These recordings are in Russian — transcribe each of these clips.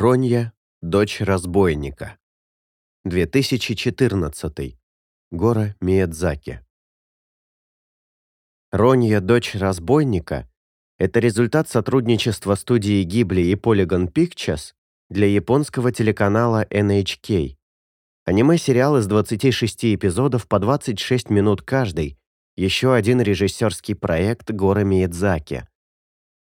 Ронья, дочь разбойника. 2014. Гора Миядзаки. Ронья, дочь разбойника – это результат сотрудничества студии Ghibli и Polygon Pictures для японского телеканала NHK. Аниме-сериал из 26 эпизодов по 26 минут каждый, еще один режиссерский проект Гора Миядзаки.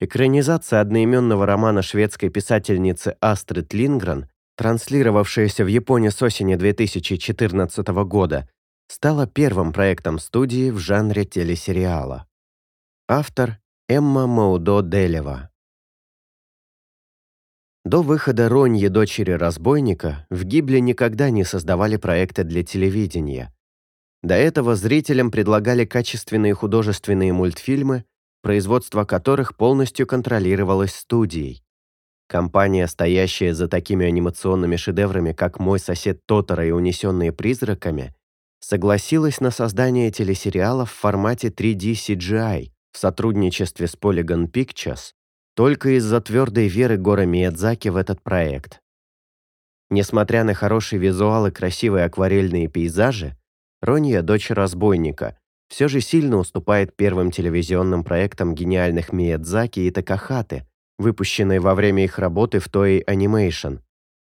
Экранизация одноименного романа шведской писательницы Астрид Лингрен, транслировавшаяся в Японии с осени 2014 года, стала первым проектом студии в жанре телесериала. Автор Эмма Маудо Делева. До выхода Роньи «Дочери разбойника» в Гибле никогда не создавали проекты для телевидения. До этого зрителям предлагали качественные художественные мультфильмы производство которых полностью контролировалось студией. Компания, стоящая за такими анимационными шедеврами, как «Мой сосед Тотора» и «Унесенные призраками», согласилась на создание телесериала в формате 3D CGI в сотрудничестве с Polygon Pictures только из-за твердой веры Гора Миядзаки в этот проект. Несмотря на хороший визуал и красивые акварельные пейзажи, Ронья, дочь разбойника, все же сильно уступает первым телевизионным проектам гениальных Миядзаки и Такахаты, выпущенной во время их работы в Toei Animation.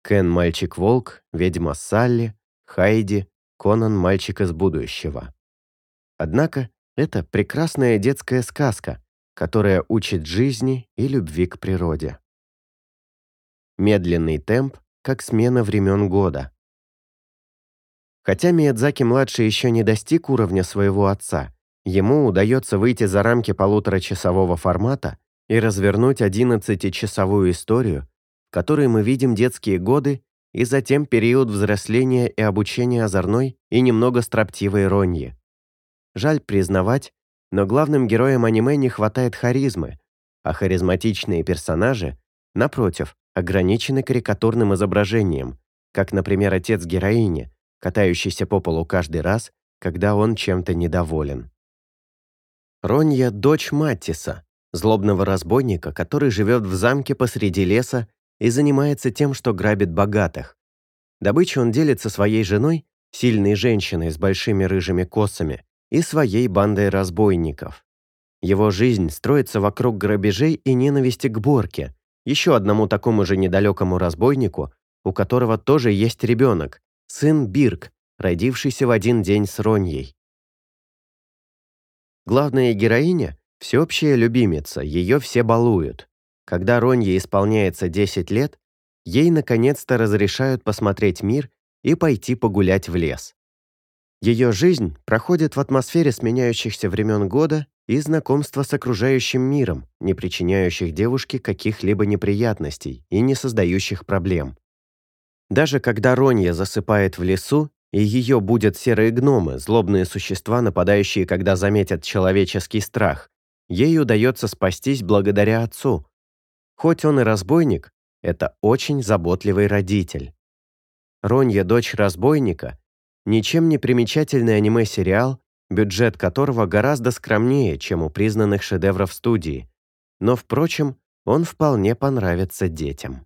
Кен Мальчик-волк, Ведьма Салли, Хайди, Конан Мальчик из будущего. Однако это прекрасная детская сказка, которая учит жизни и любви к природе. Медленный темп, как смена времен года. Хотя Миядзаки-младший еще не достиг уровня своего отца, ему удается выйти за рамки полуторачасового формата и развернуть 11-часовую историю, в которой мы видим детские годы и затем период взросления и обучения озорной и немного строптивой Роньи. Жаль признавать, но главным героям аниме не хватает харизмы, а харизматичные персонажи, напротив, ограничены карикатурным изображением, как, например, отец героини, катающийся по полу каждый раз, когда он чем-то недоволен. Ронья – дочь Маттиса, злобного разбойника, который живет в замке посреди леса и занимается тем, что грабит богатых. Добычу он делит со своей женой, сильной женщиной с большими рыжими косами, и своей бандой разбойников. Его жизнь строится вокруг грабежей и ненависти к Борке, еще одному такому же недалекому разбойнику, у которого тоже есть ребенок, сын Бирк, родившийся в один день с Роньей. Главная героиня – всеобщая любимица, ее все балуют. Когда Ронье исполняется 10 лет, ей наконец-то разрешают посмотреть мир и пойти погулять в лес. Ее жизнь проходит в атмосфере сменяющихся времен года и знакомства с окружающим миром, не причиняющих девушке каких-либо неприятностей и не создающих проблем. Даже когда Ронья засыпает в лесу, и ее будут серые гномы, злобные существа, нападающие, когда заметят человеческий страх, ей удается спастись благодаря отцу. Хоть он и разбойник, это очень заботливый родитель. Ронья, дочь разбойника, ничем не примечательный аниме-сериал, бюджет которого гораздо скромнее, чем у признанных шедевров студии, но, впрочем, он вполне понравится детям.